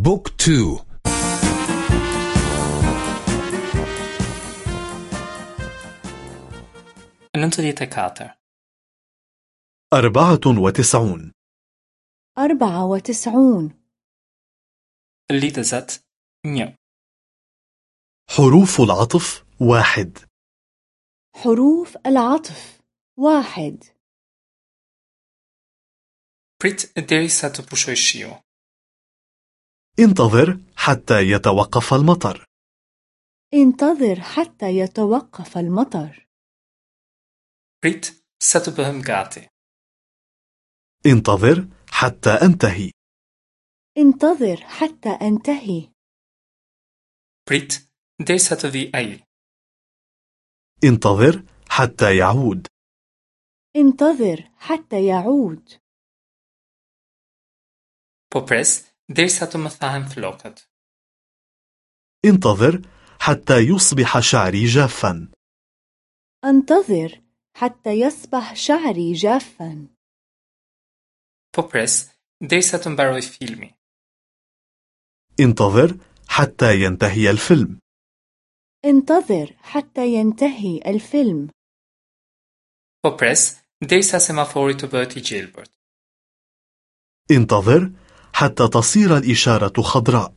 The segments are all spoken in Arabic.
بوك تو. Nëntëdhjetë e katër أربعة وتسعون. أربعة وتسعون. Lidhëzat një. حروف العطف واحد. حروف العطف واحد. Prit derisa të انتظر حتى يتوقف المطر. انتظر حتى يتوقف المطر. Prit sa të bëhem gati انتظر حتى أنتهي. انتظر حتى أنتهي. Prit derisa të vijë انتظر حتى يعود. انتظر حتى يعود. Po pres derisa të më thahen flokët انتظر حتى يصبح شعري جافا. انتظر حتى يصبح شعري جافا. Po pres derisa të mbarojë filmi. انتظر حتى ينتهي الفيلم. انتظر حتى ينتهي الفيلم. Po pres derisa semafori të bëhet i gjelbërt. انتظر حتى تصير الإشارة خضراء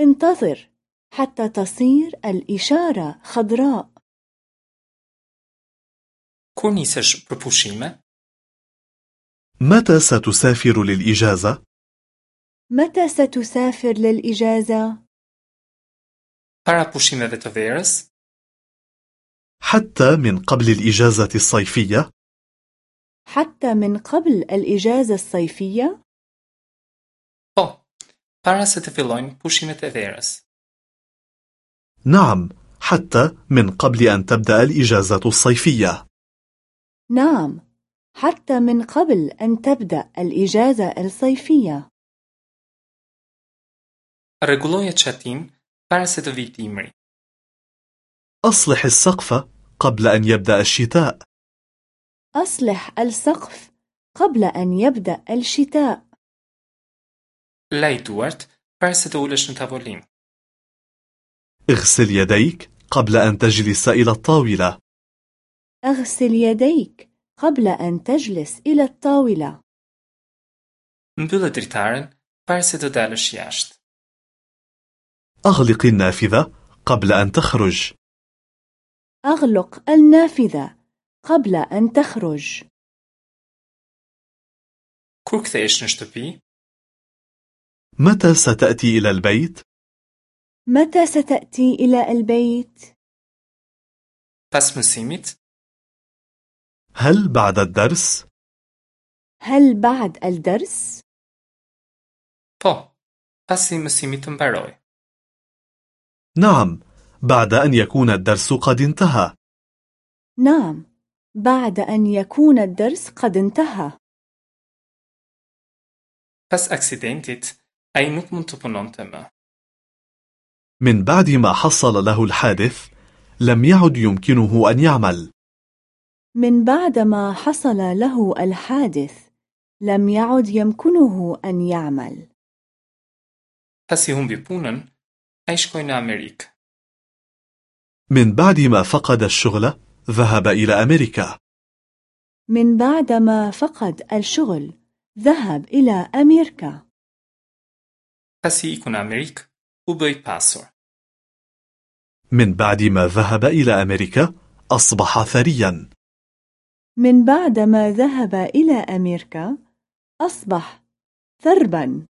انتظر حتى تصير الإشارة خضراء Kur nisesh për pushime متى ستسافر للإجازة؟ متى ستسافر للإجازة؟ Para pushimeve të verës حتى من قبل الإجازة الصيفية؟ حتى من قبل الإجازة الصيفية؟ Po para se të fillojnë pushimet e verës نعم حتى من قبل أن تبدأ الإجازة الصيفية نعم حتى من قبل أن تبدأ الإجازة الصيفية Rregulloje çatinë para se të vijë dimri أصلح السقف قبل أن يبدأ الشتاء أصلح السقف قبل أن يبدأ الشتاء Laj duart para se të ulesh në tavolinë اغسل يديك قبل أن تجلس إلى الطاولة. أغسل يديك قبل أن تجلس إلى الطاولة. Mbylle dritaren para se të dalësh jashtë أغلق النافذة قبل أن تخرج. أغلق النافذة قبل أن تخرج. Kur kthehesh në shtëpi متى ستأتي إلى البيت؟ متى ستأتي إلى البيت؟ مسيمت هل بعد الدرس؟ هل بعد الدرس؟ بو بسي مسيمتم باروي نعم بعد أن يكون الدرس قد انتهى نعم بعد أن يكون الدرس قد انتهى نكمن تبنونتما من بعد ما حصل له الحادث لم يعد يمكنه أن يعمل. من بعد ما حصل له الحادث لم يعد يمكنه أن يعمل. بس هم بيبونن أيش كوين أمريك من بعد ما فقد الشغل ذهب إلى أمريكا. من بعد ما فقد الشغل ذهب إلى أمريكا. بس يكون أمريك وبي باسور من بعد ما ذهب إلى أمريكا أصبح ثريا. من بعد ما ذهب إلى أمريكا أصبح ثربا.